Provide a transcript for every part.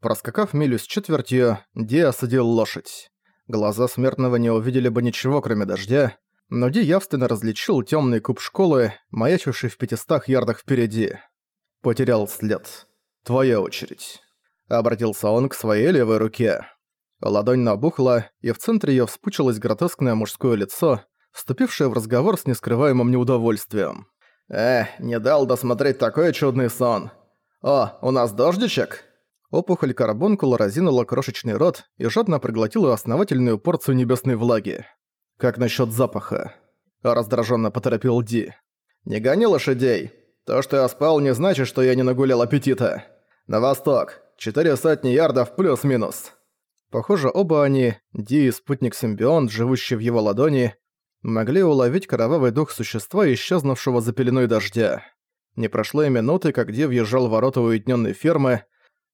Проскакав милю с четвертью, Ди осадил лошадь. Глаза смертного не увидели бы ничего, кроме дождя, но Ди явственно различил темный куб школы, маячивший в пятистах ярдах впереди. Потерял след. «Твоя очередь». Обратился он к своей левой руке. Ладонь набухла, и в центре её вспучилось гротескное мужское лицо, вступившее в разговор с нескрываемым неудовольствием. «Э, не дал досмотреть такой чудный сон. О, у нас дождичек?» Опухоль карбонкула разинула крошечный рот и жадно проглотила основательную порцию небесной влаги. «Как насчет запаха?» Раздраженно поторопил Ди. «Не гони лошадей. То, что я спал, не значит, что я не нагулял аппетита. На восток. Четыре сотни ярдов плюс-минус». Похоже, оба они, Ди и спутник-симбионт, живущий в его ладони, могли уловить кровавый дух существа, исчезнувшего за пеленой дождя. Не прошло и минуты, как Ди въезжал в ворота уединенной фермы,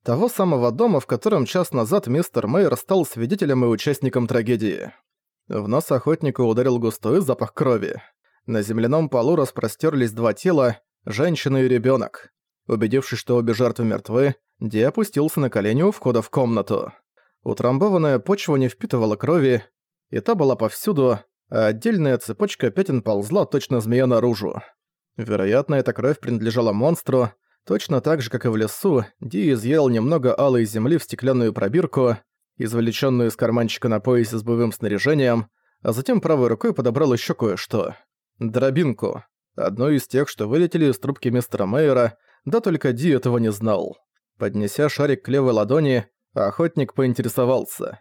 того самого дома, в котором час назад мистер Мэйр стал свидетелем и участником трагедии. В нос охотника ударил густой запах крови. На земляном полу распростерлись два тела, женщина и ребенок. Убедившись, что обе жертвы мертвы, Ди опустился на колени у входа в комнату. Утрамбованная почва не впитывала крови, и та была повсюду, а отдельная цепочка пятен ползла точно змея наружу. Вероятно, эта кровь принадлежала монстру, точно так же, как и в лесу, Ди изъел немного алой земли в стеклянную пробирку, извлеченную из карманчика на поясе с боевым снаряжением, а затем правой рукой подобрал еще кое-что. Дробинку. Одну из тех, что вылетели из трубки мистера Мейера, да только Ди этого не знал. Поднеся шарик к левой ладони, охотник поинтересовался.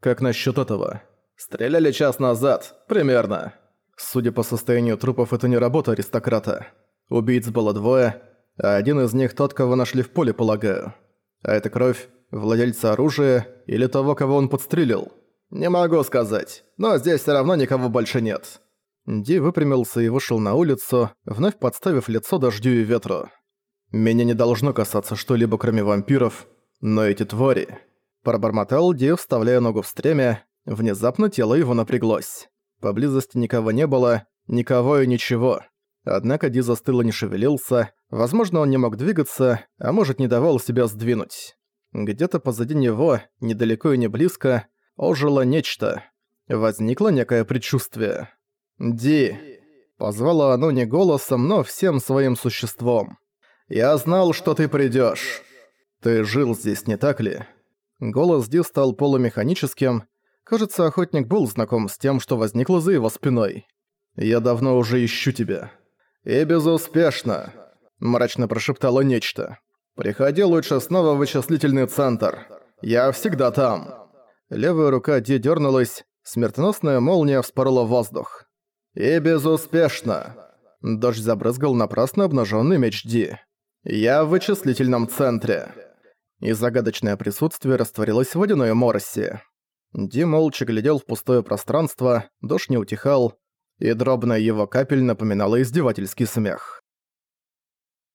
«Как насчет этого?» «Стреляли час назад, примерно». Судя по состоянию трупов, это не работа аристократа. Убийц было двое, один из них тот, кого нашли в поле, полагаю. А это кровь владельца оружия или того, кого он подстрелил? Не могу сказать, но здесь все равно никого больше нет. Ди выпрямился и вышел на улицу, вновь подставив лицо дождю и ветру. «Меня не должно касаться что-либо, кроме вампиров, но эти твари...» Пробормотал Ди, вставляя ногу в стремя, внезапно тело его напряглось. Поблизости никого не было, никого и ничего. Однако Ди застыл и не шевелился, возможно, он не мог двигаться, а может, не давал себя сдвинуть. Где-то позади него, недалеко и не близко, ожило нечто. Возникло некое предчувствие. «Ди!» Позвало оно не голосом, но всем своим существом. «Я знал, что ты придёшь. Ты жил здесь, не так ли?» Голос Ди стал полумеханическим. Кажется, охотник был знаком с тем, что возникло за его спиной. «Я давно уже ищу тебя». «И безуспешно», – мрачно прошептало нечто. «Приходи лучше снова в вычислительный центр. Я всегда там». Левая рука Ди дернулась, смертоносная молния вспорола воздух. «И безуспешно!» Дождь забрызгал напрасно обнаженный меч Ди. «Я в вычислительном центре!» И загадочное присутствие растворилось в водяной моросе. Ди молча глядел в пустое пространство, дождь не утихал, и дробная его капель напоминала издевательский смех.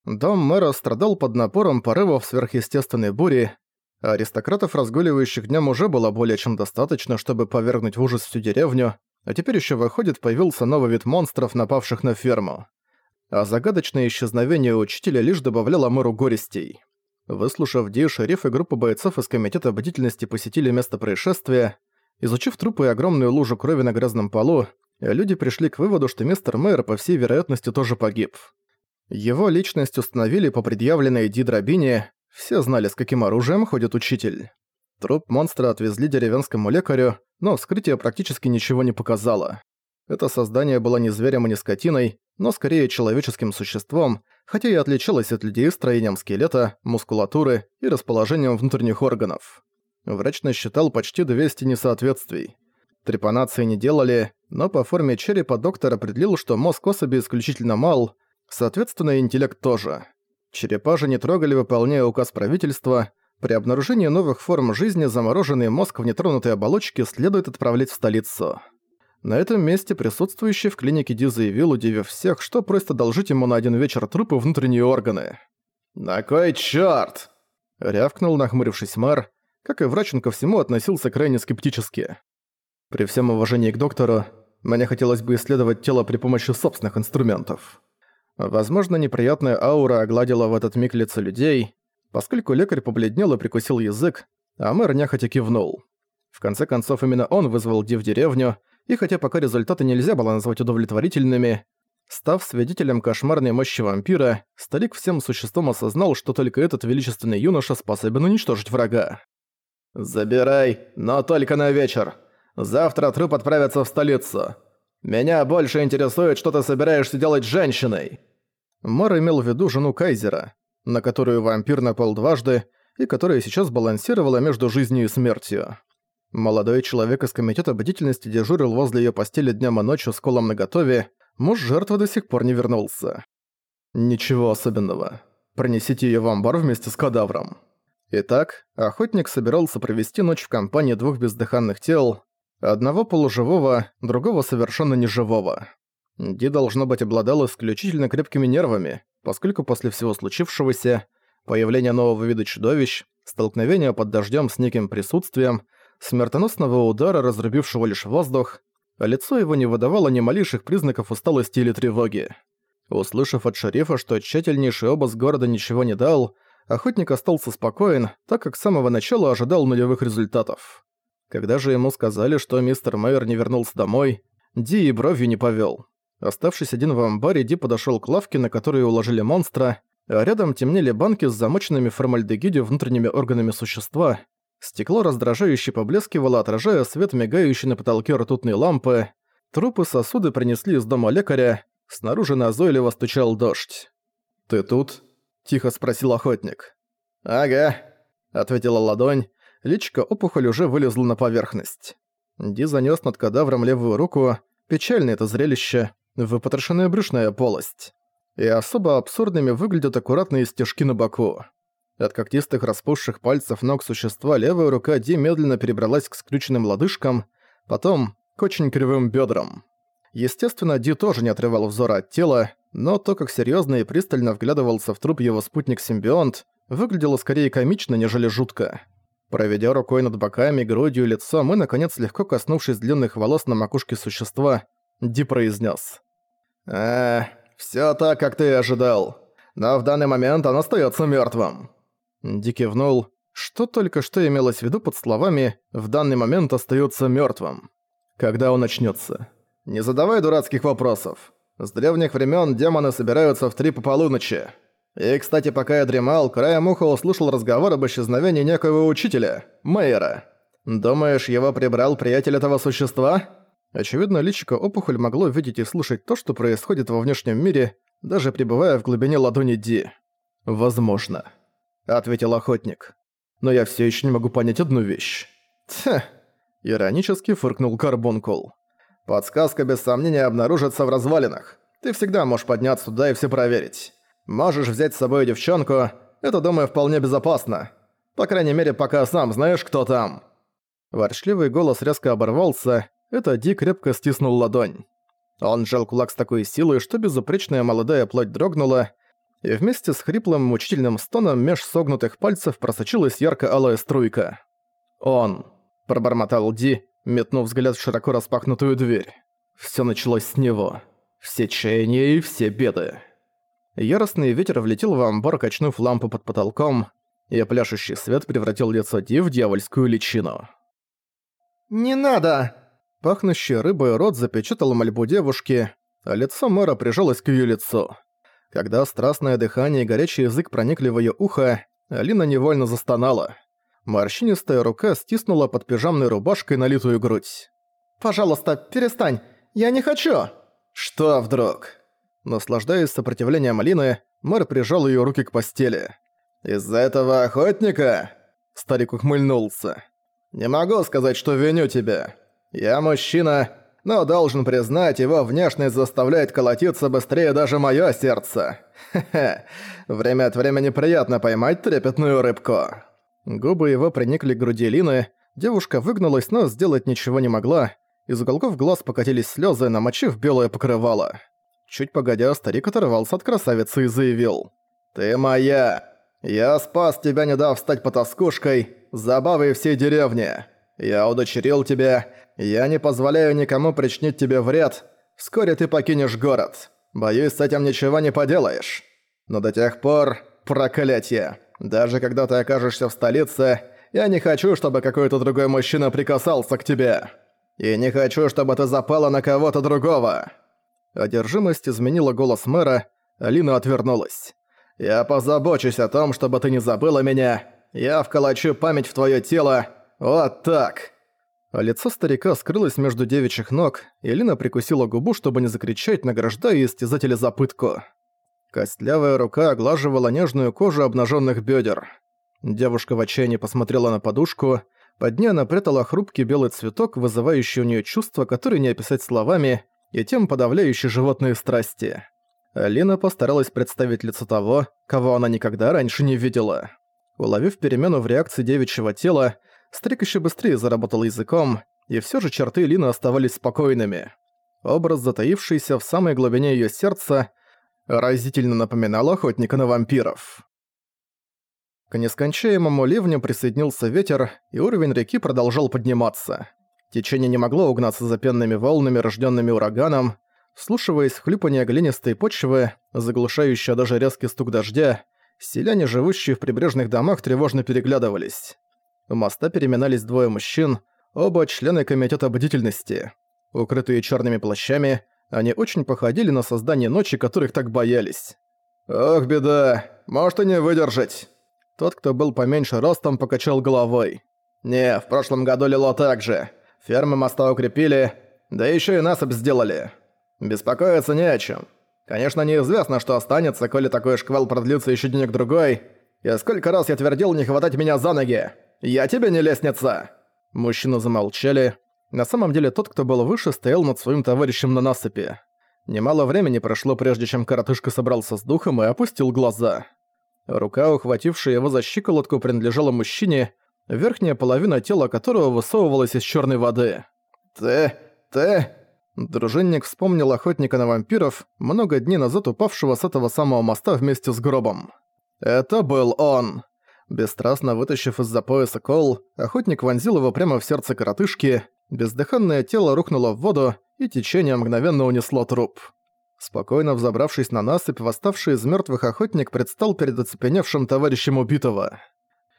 Дом мэра страдал под напором порывов сверхъестественной бури, а аристократов, разгуливающих днем, уже было более чем достаточно, чтобы повергнуть в ужас всю деревню, а теперь еще выходит, появился новый вид монстров, напавших на ферму. А загадочное исчезновение учителя лишь добавляло мэру горестей. Выслушав Ди, шериф и группа бойцов из Комитета бдительности посетили место происшествия. Изучив трупы и огромную лужу крови на грязном полу, люди пришли к выводу, что мистер Мэр, по всей вероятности, тоже погиб. Его личность установили по предъявленной Ди дробине, все знали, с каким оружием ходит учитель. Труп монстра отвезли деревенскому лекарю, но вскрытие практически ничего не показало. Это создание было не зверем и не скотиной, но скорее человеческим существом, хотя и отличалось от людей строением скелета, мускулатуры и расположением внутренних органов. Врач насчитал почти 200 несоответствий. Трепанации не делали, но по форме черепа доктор определил, что мозг особи исключительно мал, Соответственно, интеллект тоже. Черепа же не трогали, выполняя указ правительства. При обнаружении новых форм жизни замороженный мозг в нетронутой оболочке следует отправлять в столицу. На этом месте присутствующий в клинике Ди заявил, удивив всех, что просит одолжить ему на один вечер трупы внутренние органы. «На кой чёрт?» — рявкнул, нахмурившись мэр, как и врач он ко всему относился крайне скептически. При всем уважении к доктору, мне хотелось бы исследовать тело при помощи собственных инструментов. Возможно, неприятная аура огладила в этот миг лица людей. Поскольку лекарь побледнел и прикусил язык, а мэр нехотя кивнул. В конце концов, именно он вызвал Ди в деревню, и хотя пока результаты нельзя было назвать удовлетворительными, став свидетелем кошмарной мощи вампира, старик всем существом осознал, что только этот величественный юноша способен уничтожить врага. «Забирай, но только на вечер. Завтра труп отправится в столицу. Меня больше интересует, что ты собираешься делать с женщиной». Мар имел в виду жену Кайзера, на которую вампир напал дважды и которая сейчас балансировала между жизнью и смертью. Молодой человек из комитета бдительности дежурил возле её постели днем и ночью с колом наготове, муж жертвы до сих пор не вернулся. Ничего особенного. Пронесите её в амбар вместе с кадавром. Итак, охотник собирался провести ночь в компании двух бездыханных тел, одного полуживого, другого совершенно неживого. Ди, должно быть, обладал исключительно крепкими нервами, поскольку после всего случившегося, появления нового вида чудовищ, столкновения под дождем с неким присутствием, смертоносного удара, разрубившего лишь воздух, лицо его не выдавало ни малейших признаков усталости или тревоги. Услышав от шерифа, что тщательнейший обыск города ничего не дал, охотник остался спокоен, так как с самого начала ожидал нулевых результатов. Когда же ему сказали, что мистер Мэйер не вернулся домой, Ди и бровью не повёл. Оставшись один в амбаре, Ди подошёл к лавке, на которую уложили монстра, а рядом темнели банки с замоченными в формальдегиде внутренними органами существа. Стекло раздражающе поблескивало, отражая свет мигающей на потолке ртутной лампы. Трупы сосуды принесли из дома лекаря. Снаружи назойливо стучал дождь. «Ты тут?» – тихо спросил охотник. «Ага», – ответила ладонь. Личка опухоль уже вылезла на поверхность. Ди занёс над кадавром левую руку. Печальное это зрелище выпотрошенная брюшная полость. И особо абсурдными выглядят аккуратные стежки на боку. От когтистых распухших пальцев ног существа левая рука Ди медленно перебралась к скрюченным лодыжкам, потом к очень кривым бедрам. Естественно, Ди тоже не отрывал взора от тела, но то, как серьезно и пристально вглядывался в труп его спутник-симбионт, выглядело скорее комично, нежели жутко. Проведя рукой над боками, грудью и лицом, и, наконец, легко коснувшись длинных волос на макушке существа, Ди произнес: «А, всё так, как ты и ожидал. Но в данный момент он остаётся мёртвым». Ди кивнул. Что только что имелось в виду под словами «в данный момент остаётся мёртвым». Когда он начнётся? Не задавай дурацких вопросов. С древних времен демоны собираются в три по полуночи. И, кстати, пока я дремал, краем уха услышал разговор об исчезновении некоего учителя, Мэйера. Думаешь, его прибрал приятель этого существа? Очевидно, личико опухоль могло видеть и слушать то, что происходит во внешнем мире, даже пребывая в глубине ладони Ди. «Возможно», — ответил охотник. «Но я все еще не могу понять одну вещь». «Тьф!» — иронически фыркнул Карбункул. «Подсказка без сомнения обнаружится в развалинах. Ты всегда можешь подняться туда и все проверить. Можешь взять с собой девчонку, это, думаю, вполне безопасно. По крайней мере, пока сам знаешь, кто там». Ворчливый голос резко оборвался, это Ди крепко стиснул ладонь. Он сжал кулак с такой силой, что безупречная молодая плоть дрогнула, и вместе с хриплым мучительным стоном меж согнутых пальцев просочилась ярко-алая струйка. «Он», — пробормотал Ди, метнув взгляд в широко распахнутую дверь. Всё началось с него. Все чаяния и все беды. Яростный ветер влетел в амбар, качнув лампу под потолком, и пляшущий свет превратил лицо Ди в дьявольскую личину. «Не надо!» Пахнущий рыбой рот запечатал мольбу девушки, а лицо мэра прижалось к её лицу. Когда страстное дыхание и горячий язык проникли в её ухо, Алина невольно застонала. Морщинистая рука стиснула под пижамной рубашкой налитую грудь. «Пожалуйста, перестань! Я не хочу!» «Что вдруг?» Наслаждаясь сопротивлением Алины, мэр прижал её руки к постели. «Из-за этого охотника?» Старик ухмыльнулся. «Не могу сказать, что виню тебя. Я мужчина, но должен признать, его внешность заставляет колотиться быстрее даже моё сердце. Хе-хе, время от времени приятно поймать трепетную рыбку». Губы его приникли к груди Лины, девушка выгнулась, но сделать ничего не могла. Из уголков глаз покатились слёзы, намочив белое покрывало. Чуть погодя, старик оторвался от красавицы и заявил. «Ты моя! Я спас тебя, не дав стать потаскушкой, забавой всей деревни. Я удочерил тебя, я не позволяю никому причинить тебе вред. Вскоре ты покинешь город. Боюсь, с этим ничего не поделаешь. Но до тех пор... Проклятье! Даже когда ты окажешься в столице, я не хочу, чтобы какой-то другой мужчина прикасался к тебе. И не хочу, чтобы ты запала на кого-то другого». Одержимость изменила голос мэра, Алина отвернулась. «Я позабочусь о том, чтобы ты не забыла меня. Я вколочу память в твое тело. Вот так!» Лицо старика скрылось между девичьих ног, и Лина прикусила губу, чтобы не закричать, награждая истязателя за пытку. Костлявая рука оглаживала нежную кожу обнаженных бедер. Девушка в отчаянии посмотрела на подушку, под ней она прятала хрупкий белый цветок, вызывающий у нее чувства, которые не описать словами, и тем подавляющий животные страсти. Алина постаралась представить лицо того, кого она никогда раньше не видела. Уловив перемену в реакции девичьего тела, Стрик еще быстрее заработал языком, и все же черты Лины оставались спокойными. Образ, затаившийся в самой глубине ее сердца, разительно напоминал охотника на вампиров. К нескончаемому ливню присоединился ветер, и уровень реки продолжал подниматься. Течение не могло угнаться за пенными волнами, рожденными ураганом, Вслушиваясь в хлюпанье глинистой почвы, заглушающее даже резкий стук дождя, селяне, живущие в прибрежных домах, тревожно переглядывались. У моста переминались двое мужчин, оба члены комитета бдительности. Укрытые черными плащами, они очень походили на создание ночи, которых так боялись. «Ох, беда! Может и не выдержать!» Тот, кто был поменьше ростом, покачал головой. «Не, в прошлом году лило так же. Фермы моста укрепили, да еще и насыпь сделали. Беспокоиться не о чем. Конечно, неизвестно, что останется, коли такой шквал продлится еще денек-другой. И сколько раз я твердил не хватать меня за ноги. Я тебе не лестница!» Мужчины замолчали. На самом деле тот, кто был выше, стоял над своим товарищем на насыпи. Немало времени прошло, прежде чем коротышка собрался с духом и опустил глаза. Рука, ухватившая его за щиколотку, принадлежала мужчине, верхняя половина тела которого высовывалась из черной воды. «Ты... ты...» Дружинник вспомнил охотника на вампиров, много дней назад упавшего с этого самого моста вместе с гробом. Это был он. Бесстрастно вытащив из-за пояса кол, охотник вонзил его прямо в сердце коротышки, бездыханное тело рухнуло в воду, и течение мгновенно унесло труп. Спокойно взобравшись на насыпь, восставший из мертвых охотник предстал перед оцепеневшим товарищем убитого.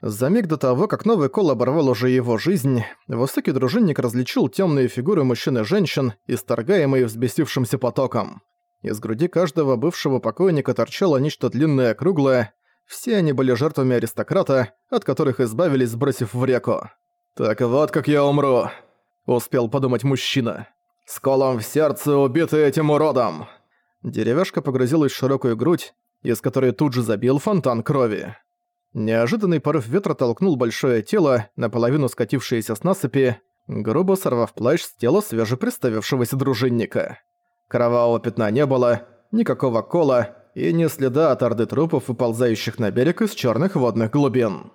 За миг до того, как новый кол оборвал уже его жизнь, высокий дружинник различил темные фигуры мужчин и женщин, исторгаемые взбесившимся потоком. Из груди каждого бывшего покойника торчало нечто длинное круглое. Все они были жертвами аристократа, от которых избавились, сбросив в реку. «Так вот как я умру», — успел подумать мужчина. «С колом в сердце, убитый этим уродом!» Деревяшка погрузилась в широкую грудь, из которой тут же забил фонтан крови. Неожиданный порыв ветра толкнул большое тело, наполовину скатившееся с насыпи, грубо сорвав плащ с тела свежеприставившегося дружинника. Кровавого пятна не было, никакого кола и ни следа от орды трупов, выползающих на берег из черных водных глубин.